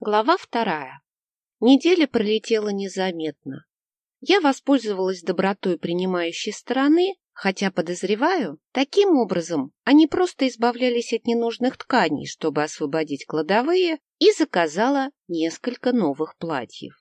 Глава вторая. Неделя пролетела незаметно. Я воспользовалась добротой принимающей стороны, хотя, подозреваю, таким образом они просто избавлялись от ненужных тканей, чтобы освободить кладовые, и заказала несколько новых платьев.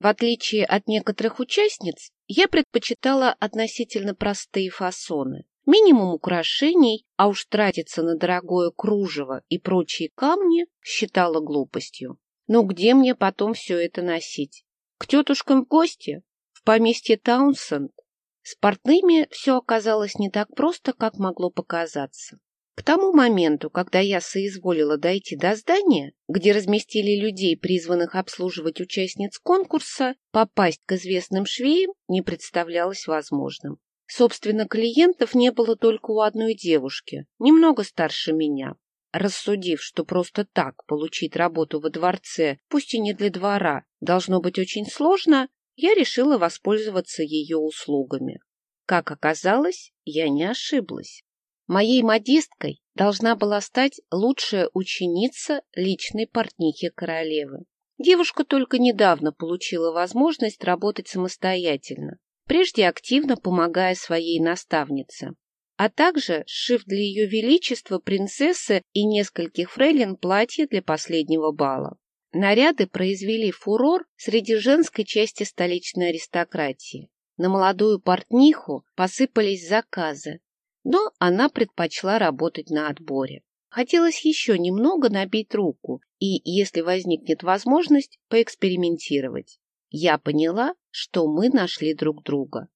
В отличие от некоторых участниц, я предпочитала относительно простые фасоны. Минимум украшений, а уж тратиться на дорогое кружево и прочие камни считала глупостью. Но где мне потом все это носить? К тетушкам в гости? В поместье Таунсенд? С портными все оказалось не так просто, как могло показаться. К тому моменту, когда я соизволила дойти до здания, где разместили людей, призванных обслуживать участниц конкурса, попасть к известным швеям не представлялось возможным. Собственно, клиентов не было только у одной девушки, немного старше меня. Рассудив, что просто так получить работу во дворце, пусть и не для двора, должно быть очень сложно, я решила воспользоваться ее услугами. Как оказалось, я не ошиблась. Моей модисткой должна была стать лучшая ученица личной портнихи королевы. Девушка только недавно получила возможность работать самостоятельно, прежде активно помогая своей наставнице, а также сшив для ее величества принцессы и нескольких фрейлин платья для последнего бала. Наряды произвели фурор среди женской части столичной аристократии. На молодую портниху посыпались заказы, но она предпочла работать на отборе. Хотелось еще немного набить руку и, если возникнет возможность, поэкспериментировать. Я поняла, что мы нашли друг друга.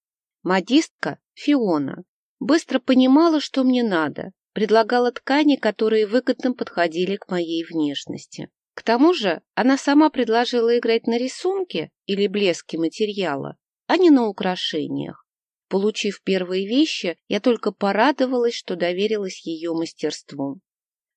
Модистка Фиона быстро понимала, что мне надо, предлагала ткани, которые выгодно подходили к моей внешности. К тому же она сама предложила играть на рисунке или блеске материала, а не на украшениях. Получив первые вещи, я только порадовалась, что доверилась ее мастерству.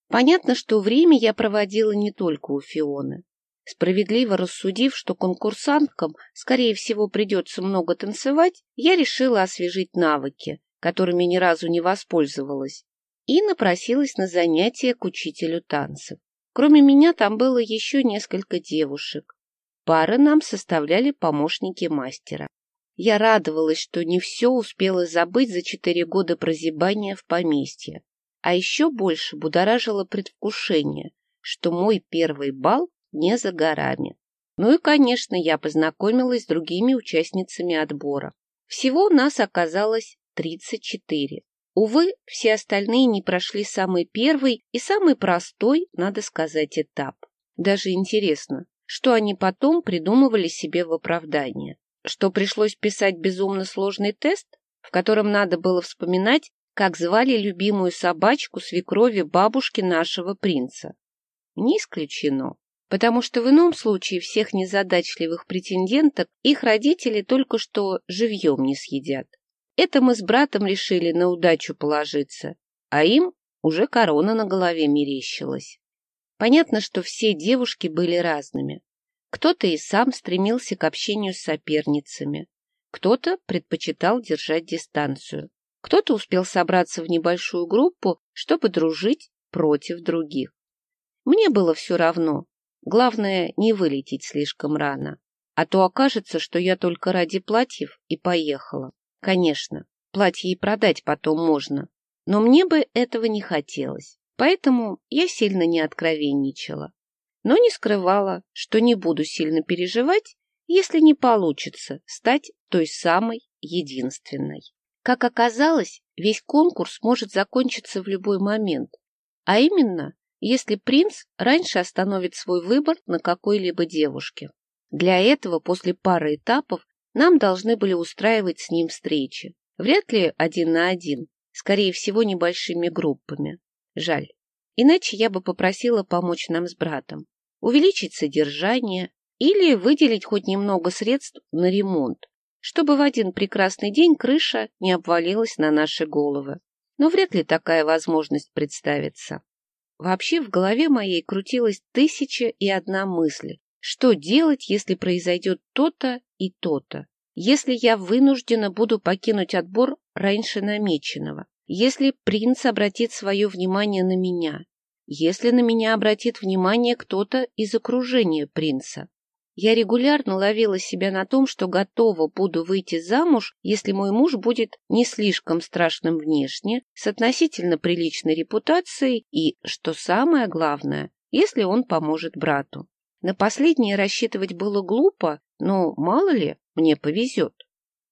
Понятно, что время я проводила не только у Фионы. Справедливо рассудив, что конкурсанткам, скорее всего, придется много танцевать, я решила освежить навыки, которыми ни разу не воспользовалась, и напросилась на занятия к учителю танцев. Кроме меня там было еще несколько девушек. Пары нам составляли помощники мастера. Я радовалась, что не все успела забыть за четыре года прозябания в поместье. А еще больше будоражило предвкушение, что мой первый бал не за горами. Ну и, конечно, я познакомилась с другими участницами отбора. Всего нас оказалось 34. Увы, все остальные не прошли самый первый и самый простой, надо сказать, этап. Даже интересно, что они потом придумывали себе в оправдание. Что пришлось писать безумно сложный тест, в котором надо было вспоминать, как звали любимую собачку свекрови бабушки нашего принца. Не исключено потому что в ином случае всех незадачливых претенденток их родители только что живьем не съедят. Это мы с братом решили на удачу положиться, а им уже корона на голове мерещилась. Понятно, что все девушки были разными. Кто-то и сам стремился к общению с соперницами, кто-то предпочитал держать дистанцию, кто-то успел собраться в небольшую группу, чтобы дружить против других. Мне было все равно, Главное, не вылететь слишком рано. А то окажется, что я только ради платьев и поехала. Конечно, платье и продать потом можно, но мне бы этого не хотелось. Поэтому я сильно не откровенничала. Но не скрывала, что не буду сильно переживать, если не получится стать той самой единственной. Как оказалось, весь конкурс может закончиться в любой момент, а именно если принц раньше остановит свой выбор на какой-либо девушке. Для этого после пары этапов нам должны были устраивать с ним встречи. Вряд ли один на один, скорее всего, небольшими группами. Жаль. Иначе я бы попросила помочь нам с братом, увеличить содержание или выделить хоть немного средств на ремонт, чтобы в один прекрасный день крыша не обвалилась на наши головы. Но вряд ли такая возможность представится. Вообще в голове моей крутилась тысяча и одна мысль. Что делать, если произойдет то-то и то-то? Если я вынуждена буду покинуть отбор раньше намеченного? Если принц обратит свое внимание на меня? если на меня обратит внимание кто-то из окружения принца. Я регулярно ловила себя на том, что готова буду выйти замуж, если мой муж будет не слишком страшным внешне, с относительно приличной репутацией и, что самое главное, если он поможет брату. На последнее рассчитывать было глупо, но, мало ли, мне повезет.